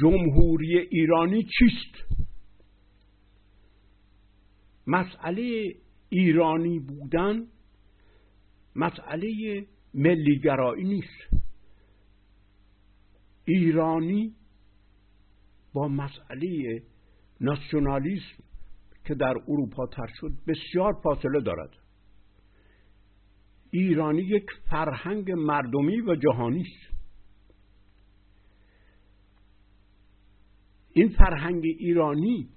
جمهوری ایرانی چیست؟ مسئله ایرانی بودن مسئله ملیگرایی نیست. ایرانی با مسئله ناسیونالیسم که در اروپا تر شد بسیار فاصله دارد. ایرانی یک فرهنگ مردمی و جهانی است. این فرهنگ ایرانی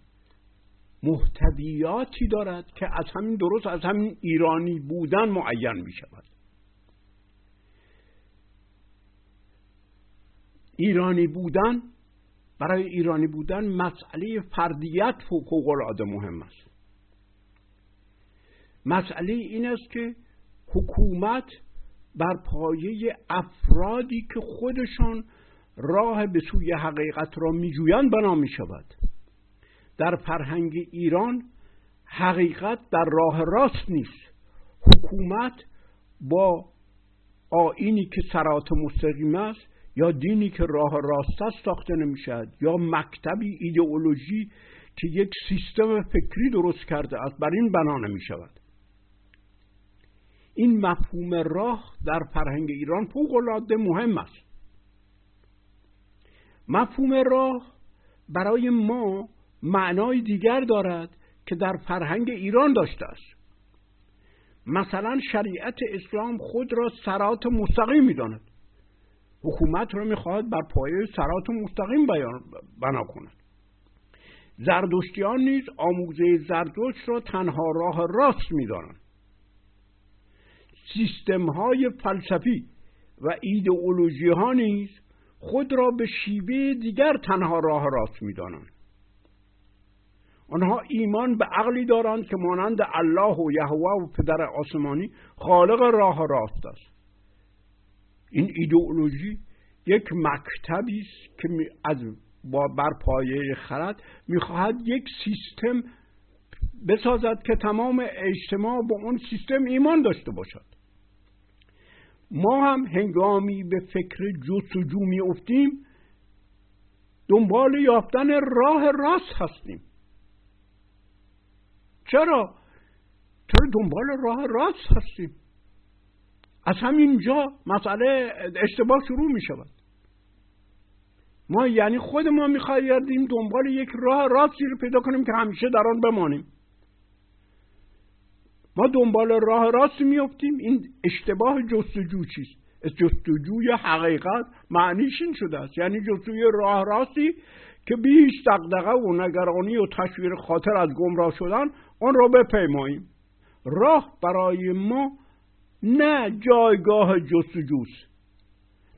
محتویاتی دارد که از همین درست از همین ایرانی بودن معین می شود. ایرانی بودن برای ایرانی بودن مسئله فردیت فوق العاده مهم است. مسئله این است که حکومت بر پایه افرادی که خودشان راه به سوی حقیقت را میجویند بنا می شود در فرهنگ ایران حقیقت در راه راست نیست. حکومت با آینی که سرات مستقیم است یا دینی که راه راست است ساخته نمی‌شد یا مکتبی ایدئولوژی که یک سیستم فکری درست کرده است بر این بنا نمی شود این مفهوم راه در فرهنگ ایران فوق العاده مهم است. مفهوم راه برای ما معنای دیگر دارد که در فرهنگ ایران داشته است. مثلا شریعت اسلام خود را سرات مستقیم می‌داند. حکومت را می‌خواهد بر پایه سرات مستقیم بنا کند. زردشتیان نیز آموزه زردشت را تنها راه راست می‌دانند. سیستم های فلسفی و ایدئولوژی ها نیز خود را به شیوه دیگر تنها راه راست می‌دانند. آنها ایمان به عقلی دارند که مانند الله و یهوه و پدر آسمانی خالق راه راست است. این ایدئولوژی یک مکتبی است که از با بر پایه خرد می‌خواهد یک سیستم بسازد که تمام اجتماع با اون سیستم ایمان داشته باشد. ما هم هنگامی به فکر جستجو می افتیم دنبال یافتن راه راست هستیم. چرا؟ چرا دنبال راه راست هستیم؟ از همینجا مسئله اشتباه شروع می شود ما یعنی خود ما می‌خواهیم دنبال یک راه راستی رو پیدا کنیم که همیشه در آن بمانیم. ما دنبال راه راست میفتیم این اشتباه جستجو چیست؟ جستجوی حقیقت معنیش این شده است. یعنی جستجوی راه راستی که بیش دقدقه و نگرانی و تشویر خاطر از گمراه شدن آن را بپیماییم. راه برای ما نه جایگاه جستجوست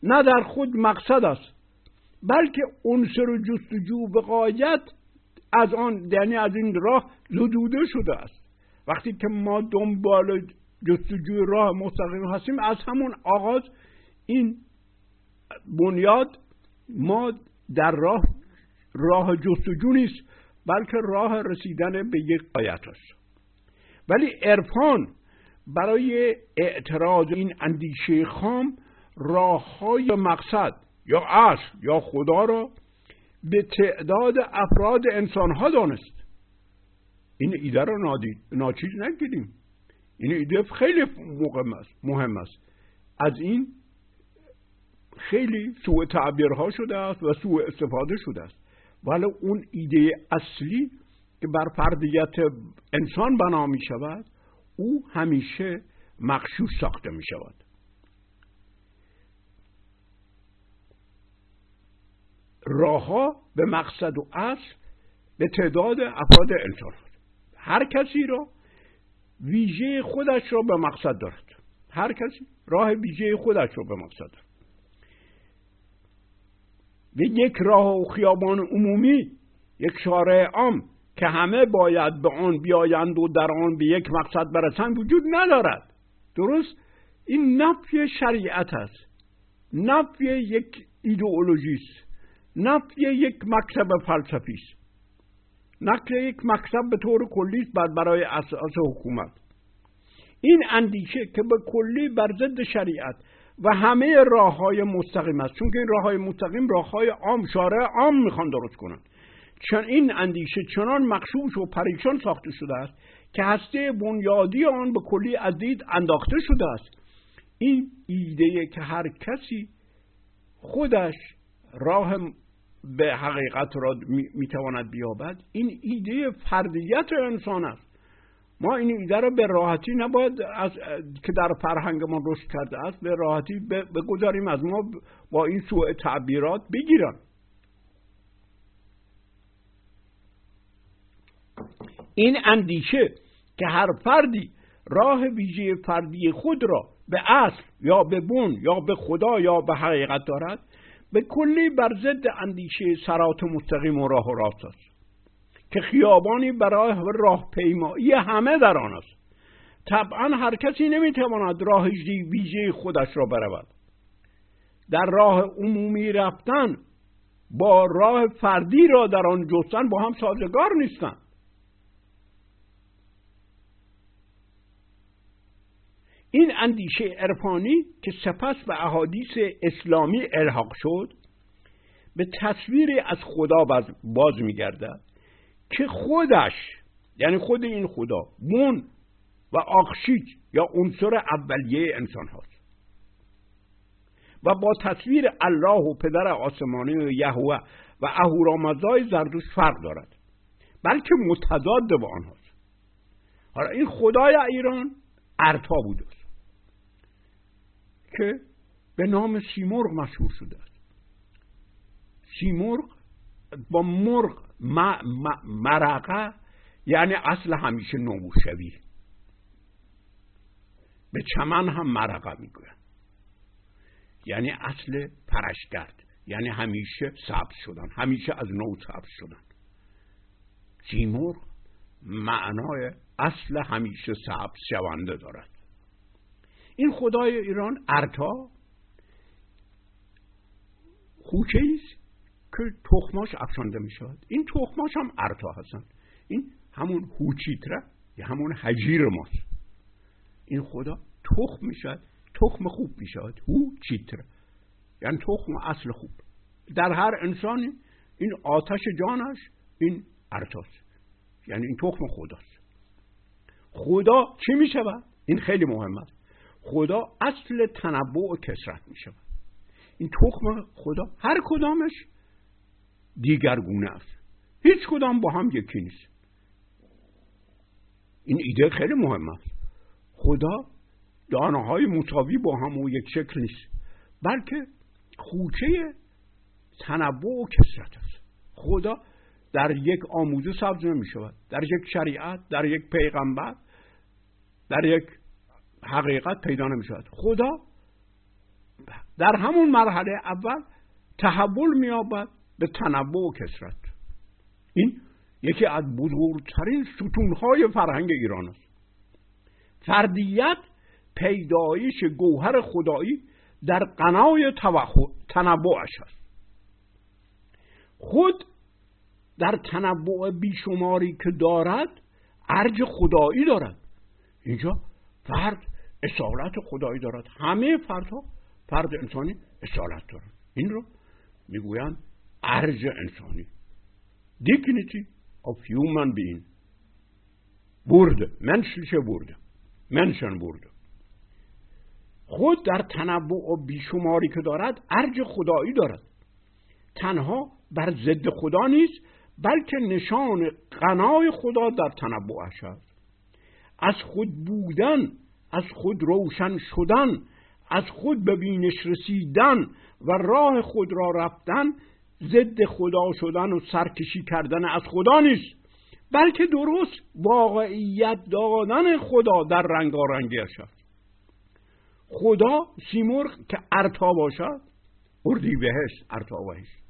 نه در خود مقصد است. بلکه عنصر جستجو به قایت از آن یعنی از این راه زدوده شده است. وقتی که ما دنبال جستجوی راه مستقیم هستیم از همون آغاز این بنیاد ما در راه راه جستجو نیست بلکه راه رسیدن به یک قایت است. ولی عرفان برای اعتراض این اندیشه خام راه های مقصد یا اصل یا خدا را به تعداد افراد انسان ها دانست. این ایده را نادید ناچیز نگیریم. این ایده خیلی مهم است مهم است. از این خیلی سوء تعبیرها شده است و سوء استفاده شده است. ولی اون ایده اصلی که بر فردیت انسان بنا می شود او همیشه مخشوش ساخته می شود. راهها به مقصد و اصل به تعداد افراد انسان هر کسی را ویژه خودش را به مقصد دارد. هر کسی راه ویژه خودش را به مقصد دارد. و یک راه و خیابان عمومی یک شارع عام که همه باید به آن بیایند و در آن به یک مقصد برسند وجود ندارد. درست؟ این نفی شریعت است. نفی یک ایدئولوژی است. نفی یک مکتب فلسفی است. نقل یک مکتب به طور کلی است برای اساس حکومت. این اندیشه که به کلی بر ضد شریعت و همه راه های مستقیم است. چون که این راه های مستقیم راه های عام شارع عام می‌خوان درست کنن. چون این اندیشه چنان مخشوش و پریشان ساخته شده است که هسته بنیادی آن به کلی از دید انداخته شده است. این ایده که هر کسی خودش راه به حقیقت را می‌تواند بیابد. این ایده فردیت انسان است. ما این ایده را به راحتی نباید از که در فرهنگ ما رشد کرده است به راحتی بگذاریم از ما با این سوء تعبیرات بگیرن. این اندیشه که هر فردی راه ویژه فردی خود را به اصل یا به بون یا به خدا یا به حقیقت دارد به کلی بر ضد اندیشه سرات مستقیم و راه و راست است. که خیابانی برای راه پیمایی همه در آن است. طبعا هر کسی نمی‌تواند راه ویژه خودش را برود. در راه عمومی رفتن با راه فردی را در آن جستن با هم سازگار نیستند. این اندیشه عرفانی که سپس به احادیث اسلامی الحاق شد به تصویری از خدا باز میگردد که خودش یعنی خود این خدا بون و آخشیج یا عنصر اولیه انسان هاست. و با تصویر الله و پدر آسمانی و یهوه و اهورامزای زردوش فرق دارد بلکه متضاد با آنهاست حالا این خدای ایران ارتا بوده که به نام سیمرغ مشهور شده است. سیمرغ با مرغ مرقه یعنی اصل همیشه نموشوی به چمن هم مرقه می‌گوین یعنی اصل پرشگرد یعنی همیشه سبز شدن. همیشه از نو سبز شدن. سیمرغ معنای اصل همیشه سبز شونده دارد. این خدای ایران ارتا خوچه است که تخماش افشانده می شود این تخماش هم ارتا هستن. این همون هوچیتره یا همون حجیر ماست. این خدا تخم می شود تخم خوب می شود هو چیتره یعنی تخم اصل خوب. در هر انسانی این آتش جانش این ارتاست. یعنی این تخم خداست. خدا چی می شود؟ این خیلی مهم است خدا اصل تنبع و کسرت می شود این تخم خدا هر کدامش دیگرگونه است. هیچ کدام با هم یکی نیست. این ایده خیلی مهم است خدا دانه های با هم و یک شکل نیست بلکه خوچه تنبع و کسرت است. خدا در یک آموزه سبز نمی شود در یک شریعت در یک پیغمبر در یک حقیقت پیدا نمی شود خدا در همون مرحله اول تحول میابد به تنوع و کسرت این یکی از بزرگترین ستونهای فرهنگ ایران است. فردیت پیدایش گوهر خدایی در قنای تنوعش است. خود در تنوع بیشماری که دارد ارج خدایی دارد. اینجا فرد اصالت خدایی دارد. همه فردها فرد انسانی اصالت دارد. این رو می‌گویند ارج انسانی. Dignity of human being. برده menschliche برده منشن برده خود در تنوع و بیشماری که دارد ارج خدایی دارد. تنها بر ضد خدا نیست بلکه نشان قنای خدا در تنوعش است. از خود بودن از خود روشن شدن از خود به بینش رسیدن و راه خود را رفتن ضد خدا شدن و سرکشی کردن از خدا نیست بلکه درست واقعیت دادن خدا در رنگارنگیش است. خدا سیمرغ که ارتا باشد اردی بهشت ارتا بهشت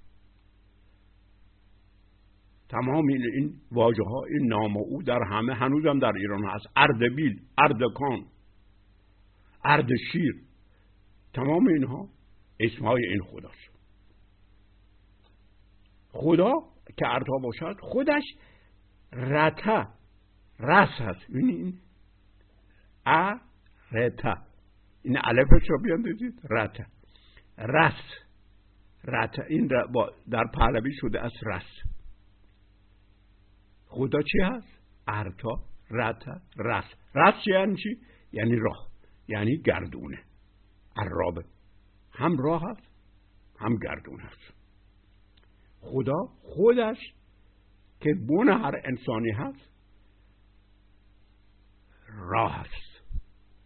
تمام این, این واجه ها این نام او در همه هنوزم در ایران هست. اردبیل اردکان اردشیر تمام اینها اسمهای این خداست. خدا که ارتا باشد خودش رته رس هست. این ا رتا. این الفش رو بیاندازید رتا. رس. رتا. این در پهلوی شده از رس. خدا چی هست؟ ارتا رتا رس. رس یعنی چی؟ یعنی راه. یعنی گردونه. عرابه. هم راه هست هم گردون هست. خدا خودش که بون هر انسانی هست راه هست.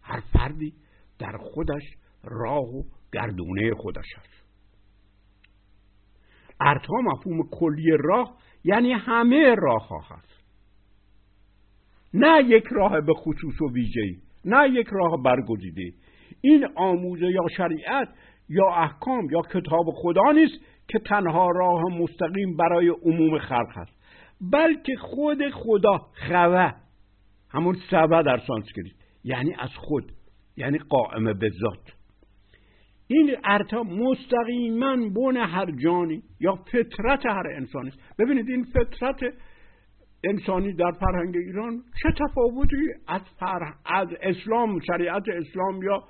هر فردی در خودش راه و گردونه خودش هست. ارتا مفهوم کلی راه یعنی همه راه ها هست. نه یک راه به خصوص و ویژه‌ای. نه یک راه برگزیده. این آموزه یا شریعت یا احکام یا کتاب خدا نیست که تنها راه مستقیم برای عموم خلق هست بلکه خود خدا خوه همون سبه در سانسکریت یعنی از خود یعنی قائم به ذات. این ارتا مستقیما بون هر جانی یا فطرت هر انسانی است. ببینید این فطرت انسانی در فرهنگ ایران چه تفاوتی از, از اسلام شریعت اسلام یا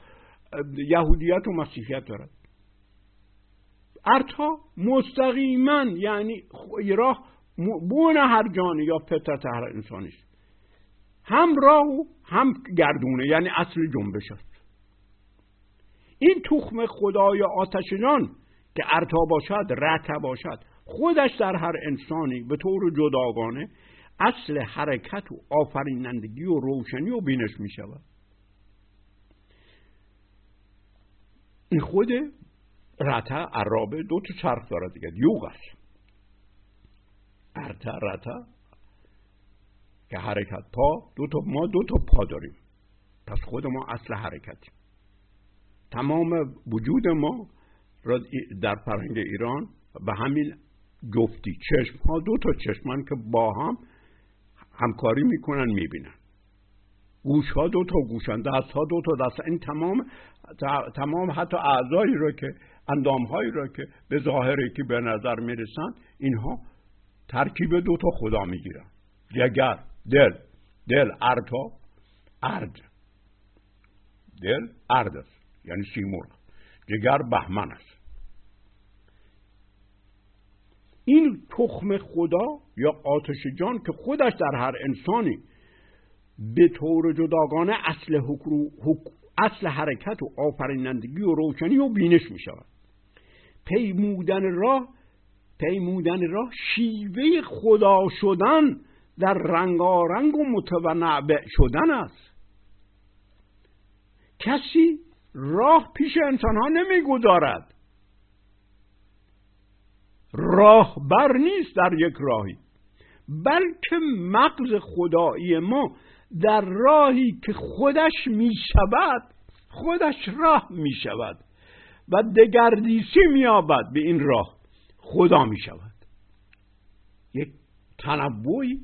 یهودیت و مسیحیت دارد؟ ارتا مستقیما یعنی راه بون هر جانی یا فطرت هر انسانی است هم راه و هم گردونه یعنی اصل جنبش است. این تخم خدای آتشجان که ارتا باشد رتا باشد خودش در هر انسانی به طور جداگانه اصل حرکت و آفرینندگی و روشنی و بینش می شود. این خود رتا عرابه دو تا چرخ دارد دیگه یوغ است. ارتا رتا که حرکت پا دو تا ما دو تا پا داریم. پس خود ما اصل حرکتیم. تمام وجود ما را در فرهنگ ایران به همین جفتی چشم ها دو تا چشمان که با هم همکاری می‌کنن می‌بینن. گوش ها دو تا گوشن دست ها دو تا دست. این تمام تمام حتی اعضایی را که اندام هایی را که به ظاهری که به نظر می‌رسن اینها ترکیب دو تا خدا می‌گیرن. جگر دل. دل ارتا ارد دل ارد است یعنی سیمرغ. جگر بهمن است. این تخم خدا یا آتش جان که خودش در هر انسانی به طور جداگانه اصل, حک... اصل حرکت و آفرینندگی و روشنی و بینش می شود. پیمودن راه پیمودن راه شیوه خدا شدن در رنگارنگ و متنوع شدن است. کسی راه پیش انسان ها نمی‌گذارد. راه بر نیست در یک راهی. بلکه مغز خدایی ما در راهی که خودش می شود خودش راه می شود و دگردیسی می به این راه خدا می شود یک تنوعی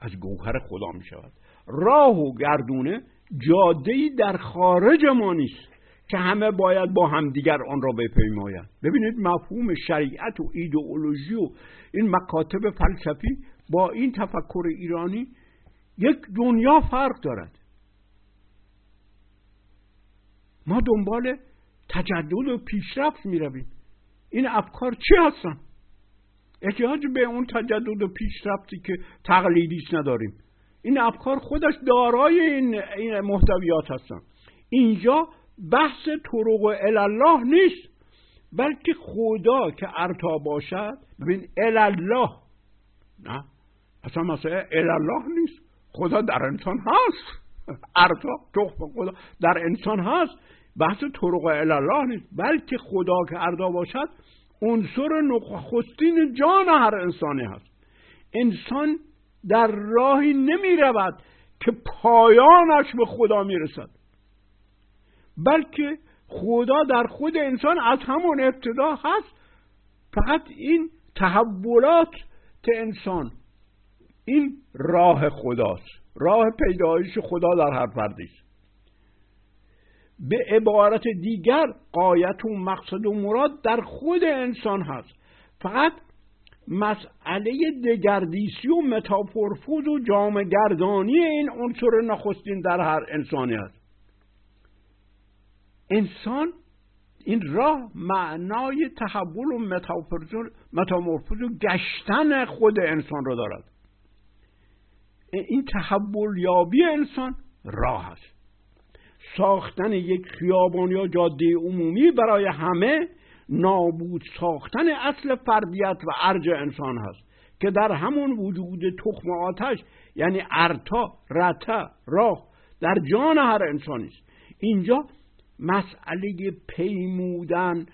از گوهر خدا می شود راه و گردونه جاده در خارج ما نیست. که همه باید با همدیگر آن را بپیمایند. ببینید مفهوم شریعت و ایدئولوژی و این مکاتب فلسفی با این تفکر ایرانی یک دنیا فرق دارد. ما دنبال تجدد و پیشرفت می رویم این افکار چی هستن؟ احتیاج به اون تجدد و پیشرفتی که تقلیدیش نداریم. این افکار خودش دارای این, این محتویات هستن. اینجا بحث طرق الله نیست بلکه خدا که ارتا باشد. ببین الله نه اصلا مسئله الله نیست. خدا در انسان هست. ارتا تخم خدا در انسان هست. بحث طرق الله نیست. بلکه خدا که ارتا باشد عنصر نخستین جان هر انسانی هست. انسان در راهی نمی رود که پایانش به خدا می رسد بلکه خدا در خود انسان از همون ابتدا هست. فقط این تحولات انسان این راه خداست. راه پیدایش خدا در هر فردی به عبارت دیگر قایت و مقصد و مراد در خود انسان هست. فقط مسئله دگردیسی و متافورفوز و جامگردانی این عنصر نخستین در هر انسانی است انسان این راه معنای تحول و متامورفوز و گشتن خود انسان رو دارد. این تحول یابی انسان راه است. ساختن یک خیابان یا جاده عمومی برای همه نابود ساختن اصل فردیت و ارج انسان هست که در همون وجود تخم آتش یعنی ارتا رتا راه در جان هر انسانی است. اینجا مسئله پیمودن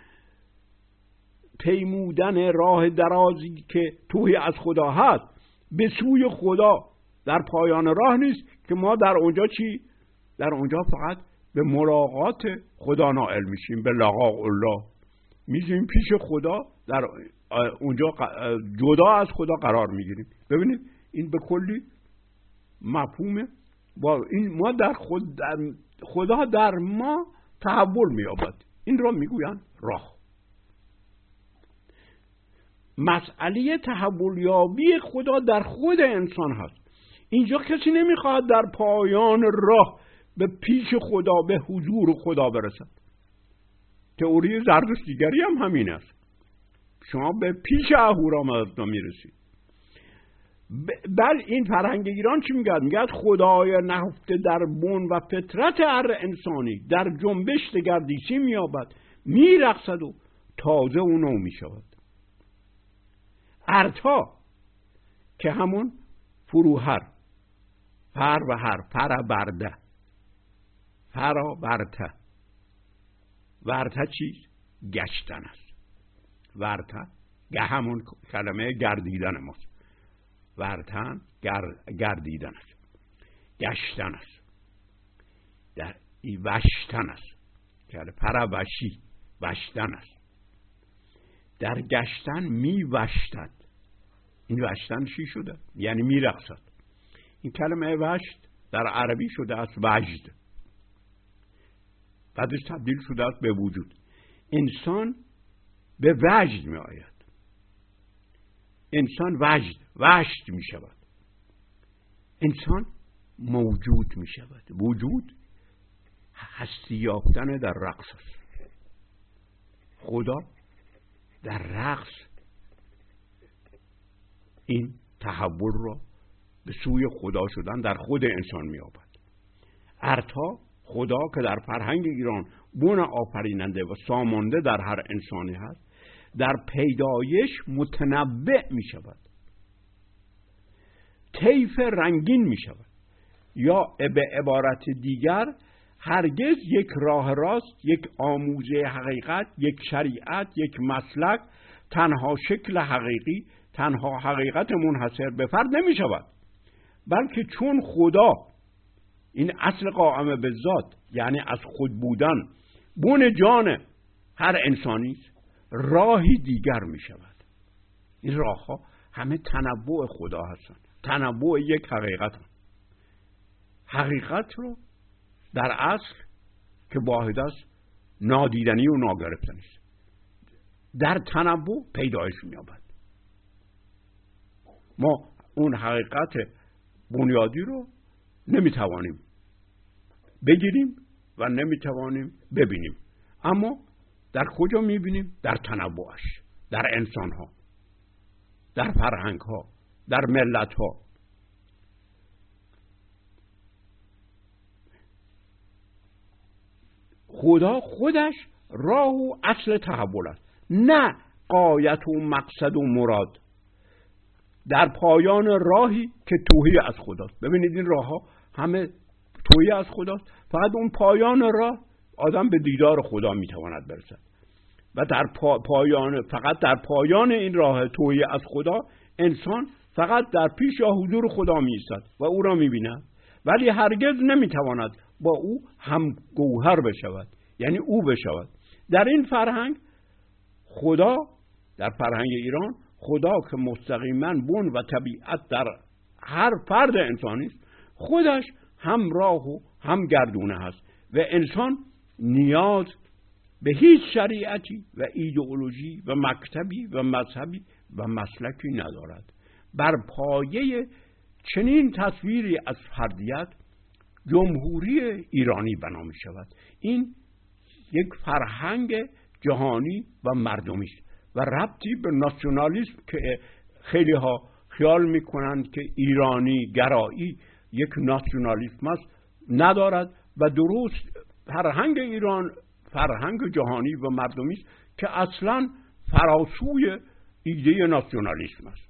پیمودن راه درازی که توی از خدا هست. به سوی خدا در پایان راه نیست که ما در اونجا چی؟ در اونجا فقط به ملاقات خدا نائل میشیم به لقاء الله. میزیم پیش خدا در اونجا جدا از خدا قرار می‌گیریم. ببینید این به کلی مفهومه. با این ما در, خود در خدا در ما تحول مییابد. این را می‌گویند راه. مسئله تحول یابی خدا در خود انسان هست. اینجا کسی نمی‌خواهد در پایان راه به پیش خدا به حضور خدا برسد. تئوری زردشتیگری هم همین است. شما به پیش اهورامزدا می‌رسید. بل این فرهنگ ایران چی میگه؟ میگه خدای نهفته در بون و فطرت هر انسانی در جنبش دگردیسی مییابد میرقصد و تازه او نو می‌شود. ارتا که همون فروهر فر و هر پر برده فرا برته ورته چیست گشتن است. ورته گه همون کلمه گردیدن ماست. ورتن گردیدن است. گشتن است. در ای وشتن است. که پر وشی وشتن است. در گشتن می وشتد. این وشتن چی شده؟ یعنی می رقصد. این کلمه وشت در عربی شده است وجد. بعدش تبدیل شده است به وجود. انسان به وجد می آید. انسان وجد وشت می شود. انسان موجود می شود. وجود هستی یافتن در رقص است. خدا در رقص این تحول را به سوی خدا شدن در خود انسان می آبد ارتا خدا که در فرهنگ ایران بون آفریننده و سامانده در هر انسانی هست در پیدایش متنبع می شود. طیف رنگین می شود. یا به عبارت دیگر هرگز یک راه راست یک آموزه حقیقت یک شریعت یک مسلک تنها شکل حقیقی تنها حقیقت منحصر به فرد نمی شود. بلکه چون خدا این اصل قائم به ذات یعنی از خود بودن بون جان هر انسانی راهی دیگر می شود این راه ها همه تنوع خدا هستند. تنوع یک حقیقت هم. حقیقت رو در اصل که واحد است نادیدنی و ناگرفتنی است در تنوع پیدایش مییابد. ما اون حقیقت بنیادی رو نمی‌توانیم بگیریم و نمی‌توانیم ببینیم. اما در کجا می‌بینیم؟ در تنوعش در انسان ها در فرهنگ ها در ملت ها خدا خودش راه و اصل تحول است نه قایت و مقصد و مراد. در پایان راهی که توهی از خداست. ببینید این راه ها همه توهی از خداست. فقط اون پایان راه آدم به دیدار خدا می‌تواند برسد. و در پایان فقط در پایان این راه توهی از خدا انسان فقط در پیش یا حضور خدا می و او را می بیند ولی هرگز نمی‌تواند با او هم گوهر بشود یعنی او بشود. در این فرهنگ خدا در فرهنگ ایران خدا که مستقیما بون و طبیعت در هر فرد انسانی است خودش هم راه و هم گردونه هست و انسان نیاز به هیچ شریعتی و ایدئولوژی و مکتبی و مذهبی و مسلکی ندارد. بر پایه چنین تصویری از فردیت جمهوری ایرانی بنا می شود. این یک فرهنگ جهانی و مردمی است و ربطی به ناسیونالیسم که خیلی ها خیال می‌کنند که ایرانی گرایی یک ناسیونالیسم است ندارد و درست فرهنگ ایران فرهنگ جهانی و مردمی است که اصلا فراسوی ایده ناسیونالیسم است.